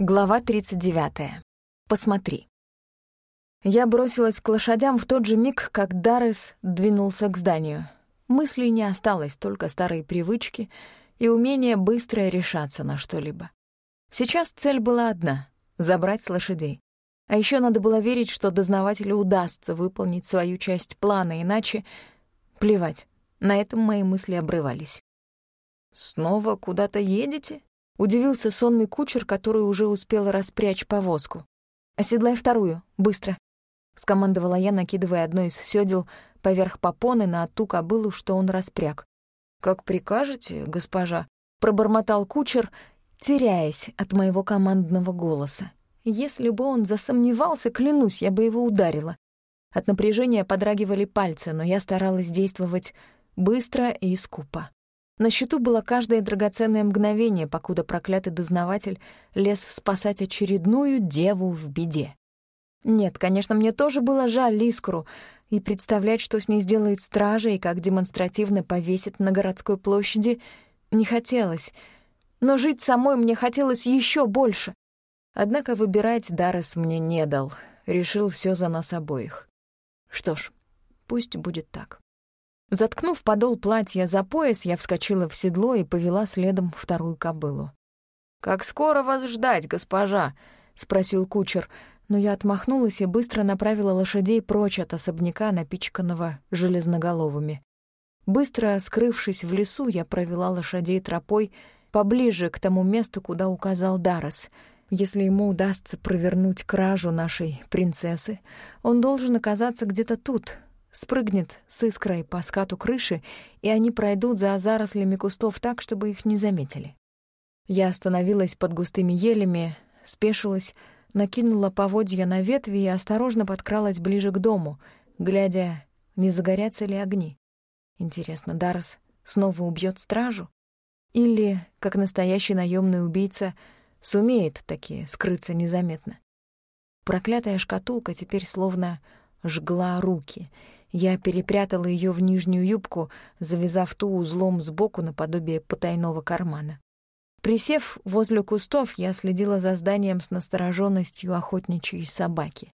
Глава 39. Посмотри. Я бросилась к лошадям в тот же миг, как Даррес двинулся к зданию. Мыслей не осталось, только старые привычки и умение быстро решаться на что-либо. Сейчас цель была одна — забрать лошадей. А еще надо было верить, что дознавателю удастся выполнить свою часть плана, иначе... Плевать, на этом мои мысли обрывались. «Снова куда-то едете?» Удивился сонный кучер, который уже успел распрячь повозку. «Оседлай вторую, быстро!» — скомандовала я, накидывая одно из сёдел поверх попоны на ту кобылу, что он распряг. «Как прикажете, госпожа?» — пробормотал кучер, теряясь от моего командного голоса. Если бы он засомневался, клянусь, я бы его ударила. От напряжения подрагивали пальцы, но я старалась действовать быстро и скупо. На счету было каждое драгоценное мгновение, покуда проклятый дознаватель лез спасать очередную деву в беде. Нет, конечно, мне тоже было жаль Лискру, и представлять, что с ней сделает стража и как демонстративно повесит на городской площади, не хотелось. Но жить самой мне хотелось еще больше. Однако выбирать Даррес мне не дал, решил все за нас обоих. Что ж, пусть будет так. Заткнув подол платья за пояс, я вскочила в седло и повела следом вторую кобылу. «Как скоро вас ждать, госпожа?» — спросил кучер, но я отмахнулась и быстро направила лошадей прочь от особняка, напичканного железноголовыми. Быстро скрывшись в лесу, я провела лошадей тропой поближе к тому месту, куда указал Даррес. Если ему удастся провернуть кражу нашей принцессы, он должен оказаться где-то тут, спрыгнет с искрой по скату крыши, и они пройдут за зарослями кустов так, чтобы их не заметили. Я остановилась под густыми елями, спешилась, накинула поводья на ветви и осторожно подкралась ближе к дому, глядя, не загорятся ли огни. Интересно, Дарс снова убьет стражу? Или, как настоящий наемный убийца, сумеет таки скрыться незаметно? Проклятая шкатулка теперь словно жгла руки — я перепрятала ее в нижнюю юбку, завязав ту узлом сбоку наподобие потайного кармана. Присев возле кустов, я следила за зданием с настороженностью охотничьей собаки.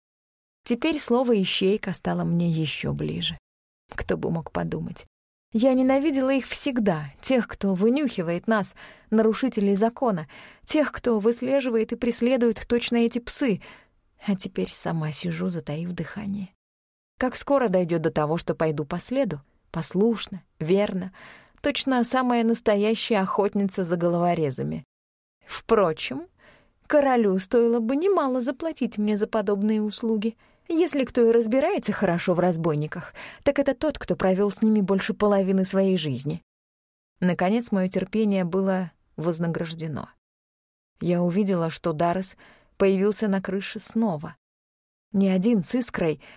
Теперь слово «ищейка» стало мне еще ближе. Кто бы мог подумать. Я ненавидела их всегда, тех, кто вынюхивает нас, нарушителей закона, тех, кто выслеживает и преследует точно эти псы, а теперь сама сижу, затаив дыхание. Как скоро дойдет до того, что пойду по следу? Послушно, верно. Точно самая настоящая охотница за головорезами. Впрочем, королю стоило бы немало заплатить мне за подобные услуги. Если кто и разбирается хорошо в разбойниках, так это тот, кто провел с ними больше половины своей жизни. Наконец, мое терпение было вознаграждено. Я увидела, что Даррес появился на крыше снова. Не один с искрой —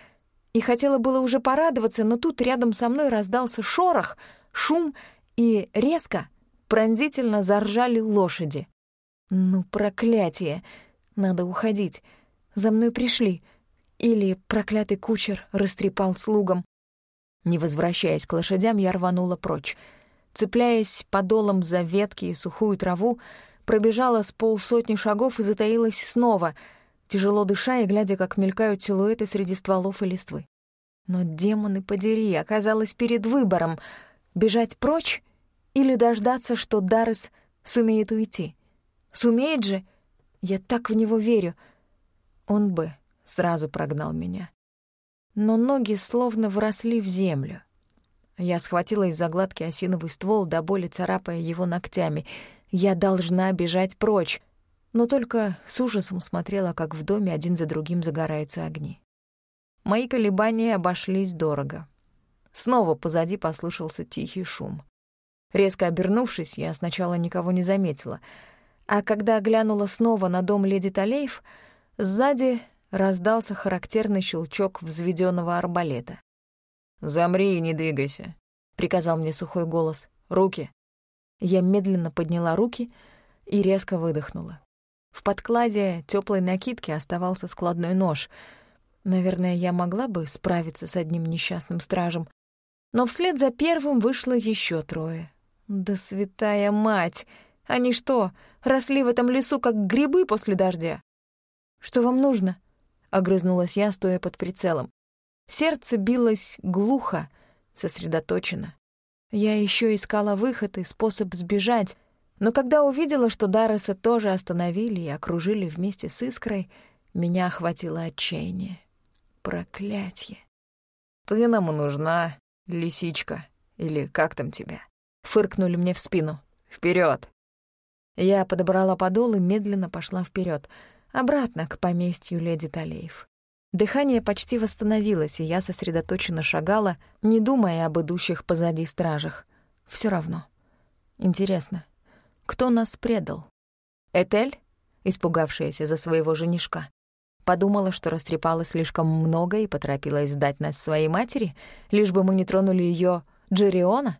и хотела было уже порадоваться, но тут рядом со мной раздался шорох, шум и резко, пронзительно заржали лошади. Ну, проклятие! Надо уходить. За мной пришли. Или проклятый кучер растрепал слугам. Не возвращаясь к лошадям, я рванула прочь. Цепляясь подолом за ветки и сухую траву, пробежала с полсотни шагов и затаилась снова — тяжело дыша и глядя, как мелькают силуэты среди стволов и листвы. Но, демоны подери, оказалось перед выбором — бежать прочь или дождаться, что Даррес сумеет уйти. Сумеет же? Я так в него верю. Он бы сразу прогнал меня. Но ноги словно вросли в землю. Я схватила из-за гладки осиновый ствол, до боли царапая его ногтями. Я должна бежать прочь — но только с ужасом смотрела, как в доме один за другим загораются огни. Мои колебания обошлись дорого. Снова позади послышался тихий шум. Резко обернувшись, я сначала никого не заметила, а когда глянула снова на дом леди Талеев, сзади раздался характерный щелчок взведенного арбалета. «Замри и не двигайся», — приказал мне сухой голос. «Руки». Я медленно подняла руки и резко выдохнула. В подкладе теплой накидки оставался складной нож. Наверное, я могла бы справиться с одним несчастным стражем. Но вслед за первым вышло еще трое. Да святая мать! Они что, росли в этом лесу, как грибы после дождя? Что вам нужно? Огрызнулась я, стоя под прицелом. Сердце билось глухо, сосредоточенно. Я еще искала выход и способ сбежать, но когда увидела, что Дарреса тоже остановили и окружили вместе с Искрой, меня охватило отчаяние. Проклятье. «Ты нам нужна, лисичка, или как там тебя?» Фыркнули мне в спину. Вперед! Я подобрала подол и медленно пошла вперед, обратно к поместью леди Талеев. Дыхание почти восстановилось, и я сосредоточенно шагала, не думая об идущих позади стражах. Все равно. Интересно, кто нас предал? Этель, испугавшаяся за своего женишка? Подумала, что растрепала слишком много и поторопилась сдать нас своей матери, лишь бы мы не тронули ее Джериона?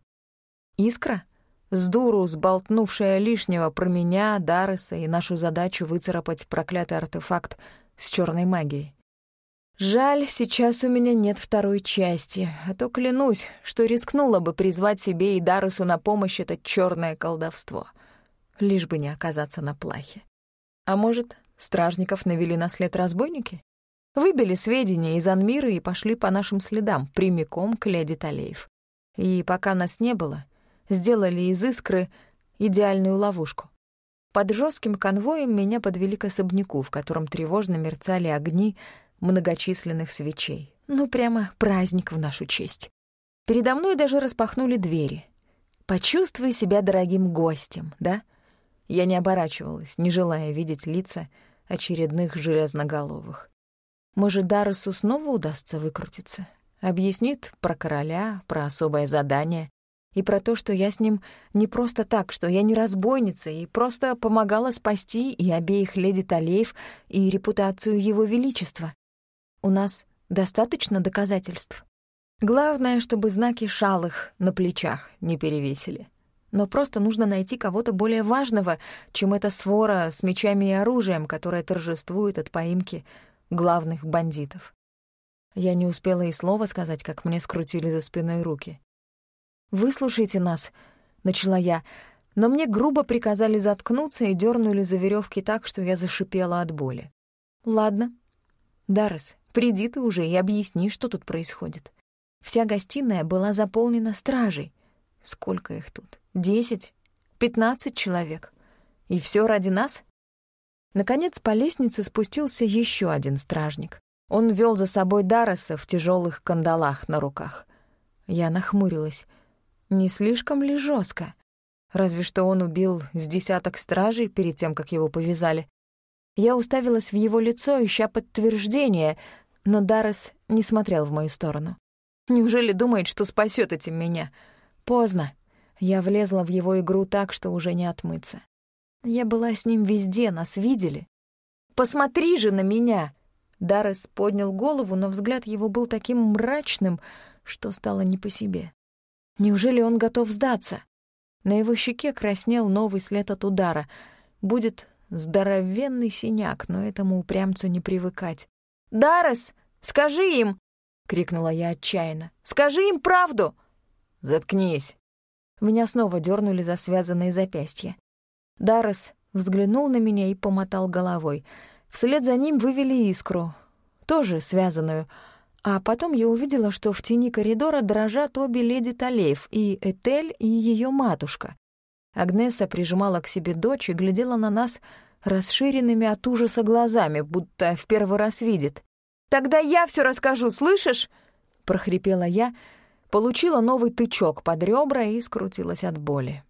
Искра? С дуру сболтнувшая лишнего про меня, Дарреса и нашу задачу выцарапать проклятый артефакт с черной магией. Жаль, сейчас у меня нет второй части, а то клянусь, что рискнула бы призвать себе и Дарусу на помощь это черное колдовство, лишь бы не оказаться на плахе. А может, стражников навели на след разбойники? Выбили сведения из Анмира и пошли по нашим следам, прямиком к леди Талеев. И пока нас не было, сделали из искры идеальную ловушку. Под жестким конвоем меня подвели к особняку, в котором тревожно мерцали огни многочисленных свечей. Ну, прямо праздник в нашу честь. Передо мной даже распахнули двери. Почувствуй себя дорогим гостем, да? Я не оборачивалась, не желая видеть лица очередных железноголовых. Может, Дарусу снова удастся выкрутиться? Объяснит про короля, про особое задание и про то, что я с ним не просто так, что я не разбойница и просто помогала спасти и обеих леди Талеев, и репутацию его величества. У нас достаточно доказательств. Главное, чтобы знаки шалых на плечах не перевесили. Но просто нужно найти кого-то более важного, чем эта свора с мечами и оружием, которая торжествует от поимки главных бандитов. Я не успела и слова сказать, как мне скрутили за спиной руки. «Выслушайте нас», — начала я, но мне грубо приказали заткнуться и дернули за веревки так, что я зашипела от боли. «Ладно. Даррес, Приди ты уже и объясни, что тут происходит. Вся гостиная была заполнена стражей. Сколько их тут? Десять? Пятнадцать человек? И все ради нас? Наконец по лестнице спустился еще один стражник. Он вел за собой Дарреса в тяжелых кандалах на руках. Я нахмурилась. Не слишком ли жестко? Разве что он убил с десяток стражей перед тем, как его повязали. Я уставилась в его лицо, ища подтверждение, но Даррес не смотрел в мою сторону. Неужели думает, что спасет этим меня? Поздно. Я влезла в его игру так, что уже не отмыться. Я была с ним везде, нас видели. «Посмотри же на меня!» Даррес поднял голову, но взгляд его был таким мрачным, что стало не по себе. Неужели он готов сдаться? На его щеке краснел новый след от удара. Будет здоровенный синяк, но этому упрямцу не привыкать. «Даррес, скажи им!» — крикнула я отчаянно. «Скажи им правду!» «Заткнись!» Меня снова дернули за связанные запястья. Даррес взглянул на меня и помотал головой. Вслед за ним вывели искру, тоже связанную. А потом я увидела, что в тени коридора дрожат обе леди Талеев, и Этель, и ее матушка. Агнеса прижимала к себе дочь и глядела на нас расширенными от ужаса глазами, будто в первый раз видит. «Тогда я все расскажу, слышишь?» — прохрипела я, получила новый тычок под ребра и скрутилась от боли.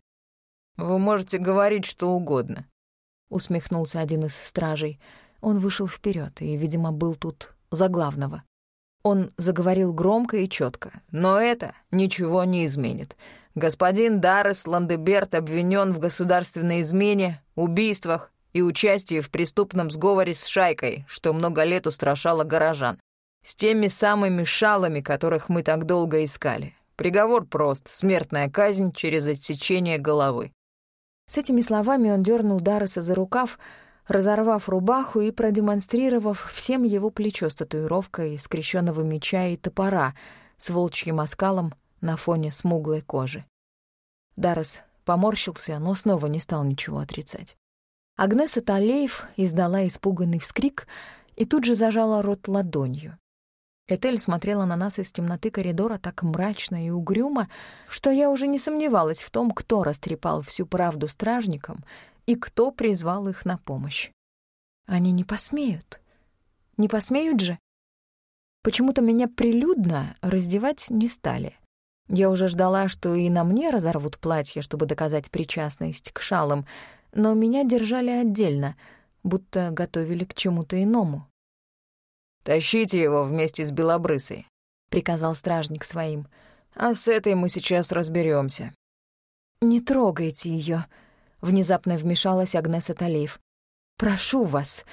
«Вы можете говорить что угодно», — усмехнулся один из стражей. Он вышел вперед и, видимо, был тут за главного. Он заговорил громко и четко. «Но это ничего не изменит. Господин Даррес Ландеберт обвинен в государственной измене, убийствах и участие в преступном сговоре с шайкой, что много лет устрашало горожан. С теми самыми шалами, которых мы так долго искали. Приговор прост — смертная казнь через отсечение головы. С этими словами он дернул Дарреса за рукав, разорвав рубаху и продемонстрировав всем его плечо с татуировкой скрещенного меча и топора с волчьим оскалом на фоне смуглой кожи. Даррес поморщился, но снова не стал ничего отрицать. Агнеса Талеев издала испуганный вскрик и тут же зажала рот ладонью. Этель смотрела на нас из темноты коридора так мрачно и угрюмо, что я уже не сомневалась в том, кто растрепал всю правду стражникам и кто призвал их на помощь. Они не посмеют. Не посмеют же? Почему-то меня прилюдно раздевать не стали. Я уже ждала, что и на мне разорвут платье, чтобы доказать причастность к шалам, но меня держали отдельно, будто готовили к чему-то иному. «Тащите его вместе с Белобрысой», — приказал стражник своим. «А с этой мы сейчас разберемся. «Не трогайте ее, внезапно вмешалась Агнеса Талеев. «Прошу вас,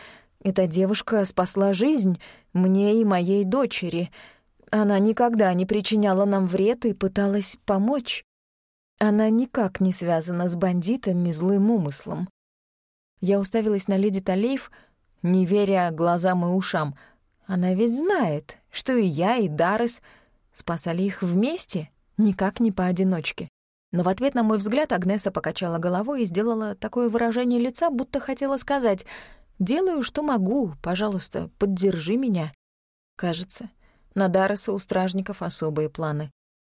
эта девушка спасла жизнь мне и моей дочери. Она никогда не причиняла нам вред и пыталась помочь. Она никак не связана с бандитами злым умыслом». Я уставилась на леди Талеев, не веря глазам и ушам — она ведь знает, что и я, и Даррес спасали их вместе, никак не поодиночке. Но в ответ на мой взгляд Агнеса покачала головой и сделала такое выражение лица, будто хотела сказать «Делаю, что могу, пожалуйста, поддержи меня». Кажется, на Дарреса у стражников особые планы.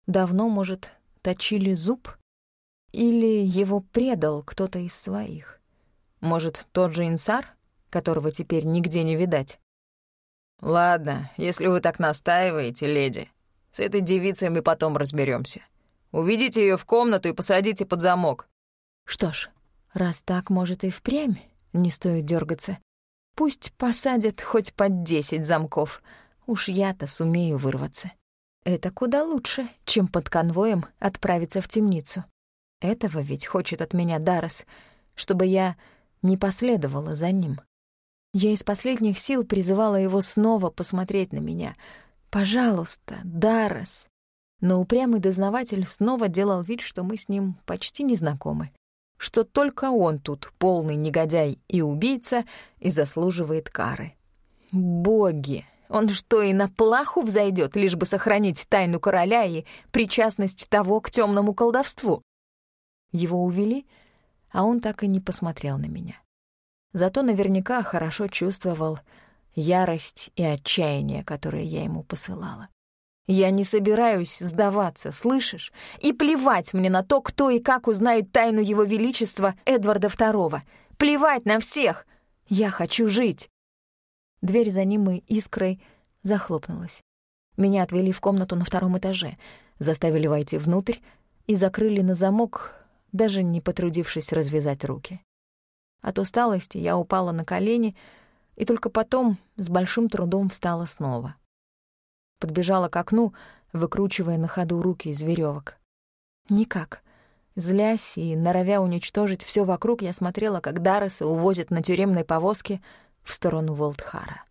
Давно, может, точили зуб? Или его предал кто-то из своих? Может, тот же Инсар, которого теперь нигде не видать? «Ладно, если вы так настаиваете, леди, с этой девицей мы потом разберемся. Уведите ее в комнату и посадите под замок». «Что ж, раз так, может, и впрямь не стоит дергаться. Пусть посадят хоть под десять замков. Уж я-то сумею вырваться. Это куда лучше, чем под конвоем отправиться в темницу. Этого ведь хочет от меня Дарос, чтобы я не последовала за ним». Я из последних сил призывала его снова посмотреть на меня. «Пожалуйста, Даррес!» Но упрямый дознаватель снова делал вид, что мы с ним почти не знакомы, что только он тут полный негодяй и убийца и заслуживает кары. Боги! Он что, и на плаху взойдет, лишь бы сохранить тайну короля и причастность того к темному колдовству? Его увели, а он так и не посмотрел на меня зато наверняка хорошо чувствовал ярость и отчаяние, которые я ему посылала. Я не собираюсь сдаваться, слышишь? И плевать мне на то, кто и как узнает тайну его величества Эдварда II. Плевать на всех! Я хочу жить!» Дверь за ним и искрой захлопнулась. Меня отвели в комнату на втором этаже, заставили войти внутрь и закрыли на замок, даже не потрудившись развязать руки. От усталости я упала на колени и только потом с большим трудом встала снова. Подбежала к окну, выкручивая на ходу руки из веревок. Никак. Злясь и норовя уничтожить все вокруг, я смотрела, как Дарреса увозят на тюремной повозке в сторону Волтхара.